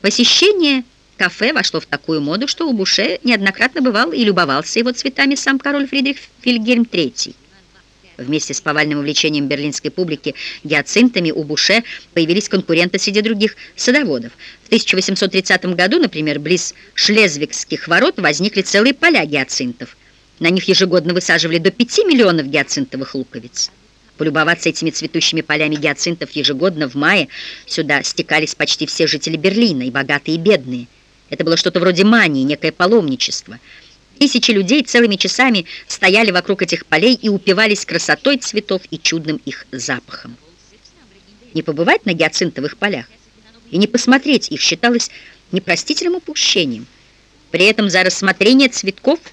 Посещение кафе вошло в такую моду, что у Буше неоднократно бывал и любовался его цветами сам король Фридрих Вильгельм III. Вместе с повальным увлечением берлинской публики гиацинтами у Буше появились конкуренты среди других садоводов. В 1830 году, например, близ Шлезвигских ворот возникли целые поля гиацинтов. На них ежегодно высаживали до 5 миллионов гиацинтовых луковиц. Полюбоваться этими цветущими полями гиацинтов ежегодно в мае сюда стекались почти все жители Берлина, и богатые, и бедные. Это было что-то вроде мании, некое паломничество. Тысячи людей целыми часами стояли вокруг этих полей и упивались красотой цветов и чудным их запахом. Не побывать на гиацинтовых полях и не посмотреть их считалось непростительным упущением. При этом за рассмотрение цветков –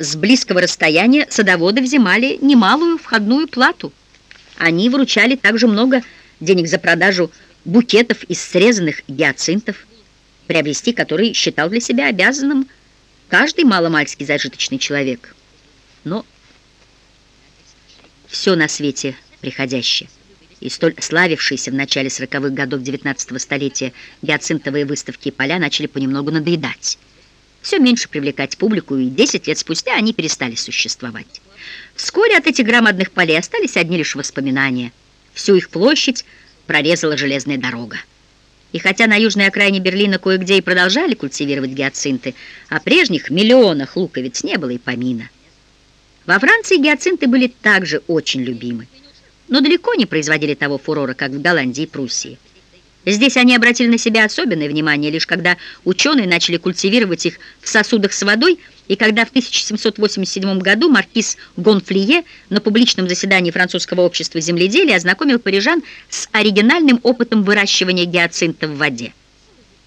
с близкого расстояния садоводы взимали немалую входную плату. Они выручали также много денег за продажу букетов из срезанных гиацинтов, приобрести которые считал для себя обязанным каждый маломальский зажиточный человек. Но все на свете приходящее. И столь славившиеся в начале 40-х годов 19-го столетия гиацинтовые выставки и поля начали понемногу надоедать все меньше привлекать публику, и 10 лет спустя они перестали существовать. Вскоре от этих громадных полей остались одни лишь воспоминания. Всю их площадь прорезала железная дорога. И хотя на южной окраине Берлина кое-где и продолжали культивировать гиацинты, о прежних миллионах луковиц не было и помина. Во Франции гиацинты были также очень любимы, но далеко не производили того фурора, как в Голландии и Пруссии. Здесь они обратили на себя особенное внимание, лишь когда ученые начали культивировать их в сосудах с водой, и когда в 1787 году маркиз Гонфлие на публичном заседании французского общества земледелия ознакомил парижан с оригинальным опытом выращивания гиацинта в воде.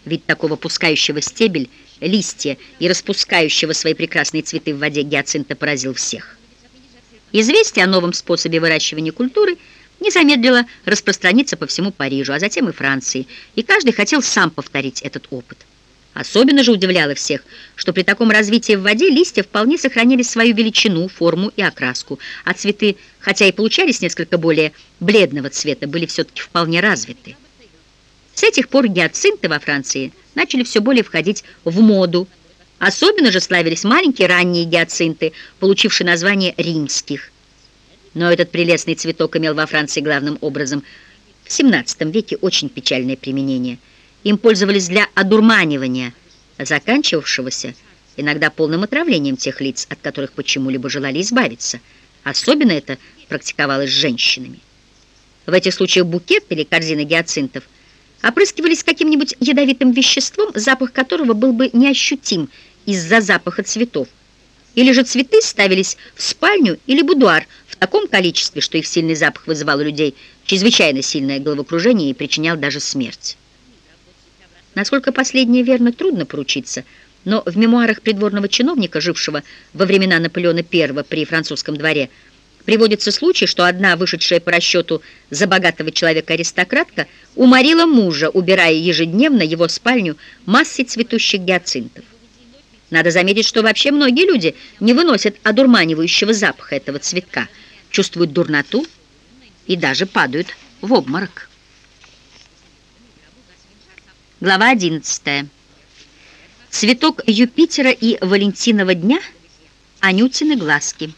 Вид такого пускающего стебель, листья и распускающего свои прекрасные цветы в воде гиацинта поразил всех. Известие о новом способе выращивания культуры – не замедлило распространиться по всему Парижу, а затем и Франции, и каждый хотел сам повторить этот опыт. Особенно же удивляло всех, что при таком развитии в воде листья вполне сохранили свою величину, форму и окраску, а цветы, хотя и получались несколько более бледного цвета, были все-таки вполне развиты. С этих пор гиацинты во Франции начали все более входить в моду. Особенно же славились маленькие ранние гиацинты, получившие название римских. Но этот прелестный цветок имел во Франции главным образом в XVII веке очень печальное применение. Им пользовались для одурманивания, заканчивавшегося иногда полным отравлением тех лиц, от которых почему-либо желали избавиться. Особенно это практиковалось с женщинами. В этих случаях букет или корзина гиацинтов опрыскивались каким-нибудь ядовитым веществом, запах которого был бы неощутим из-за запаха цветов, или же цветы ставились в спальню или будуар таком количестве, что их сильный запах вызывал у людей чрезвычайно сильное головокружение и причинял даже смерть. Насколько последнее верно, трудно поручиться, но в мемуарах придворного чиновника, жившего во времена Наполеона I при французском дворе, приводится случай, что одна вышедшая по расчету за богатого человека аристократка уморила мужа, убирая ежедневно его спальню массой цветущих гиацинтов. Надо заметить, что вообще многие люди не выносят одурманивающего запаха этого цветка, чувствуют дурноту и даже падают в обморок. Глава 11. Цветок Юпитера и Валентинова дня – Анютины глазки.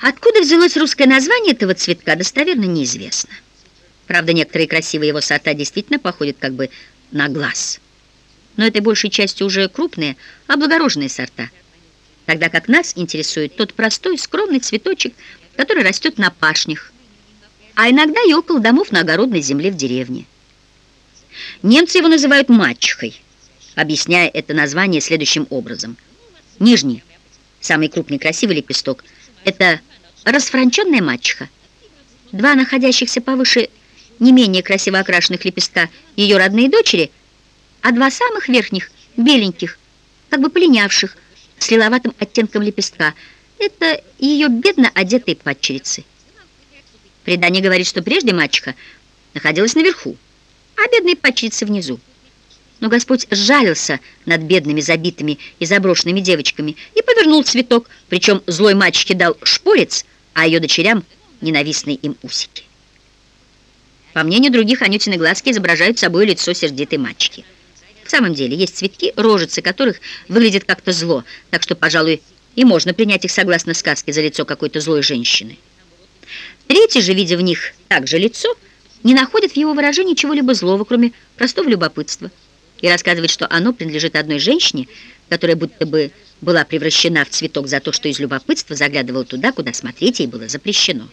Откуда взялось русское название этого цветка, достоверно неизвестно. Правда, некоторые красивые его сорта действительно походят как бы на глаз. Но это большей частью уже крупные, облагороженные сорта. Тогда как нас интересует тот простой, скромный цветочек, который растет на пашнях, а иногда и около домов на огородной земле в деревне. Немцы его называют мачехой, объясняя это название следующим образом. Нижний, самый крупный красивый лепесток, это расфранченная мачеха. Два находящихся повыше не менее красиво окрашенных лепестка ее родные дочери, а два самых верхних, беленьких, как бы полинявших, с лиловатым оттенком лепестка, это ее бедно одетые падчерицы. Предание говорит, что прежде мачеха находилась наверху, а бедные падчерицы внизу. Но Господь сжалился над бедными, забитыми и заброшенными девочками и повернул цветок, причем злой мачехе дал шпорец, а ее дочерям ненавистные им усики. По мнению других, Анютины глазки изображают собой лицо сердитой мачки. В самом деле, есть цветки, рожицы которых выглядят как-то зло, так что, пожалуй, и можно принять их, согласно сказке, за лицо какой-то злой женщины. Третий же, видя в них также лицо, не находит в его выражении чего-либо злого, кроме простого любопытства, и рассказывает, что оно принадлежит одной женщине, которая будто бы была превращена в цветок за то, что из любопытства заглядывала туда, куда смотреть ей было запрещено.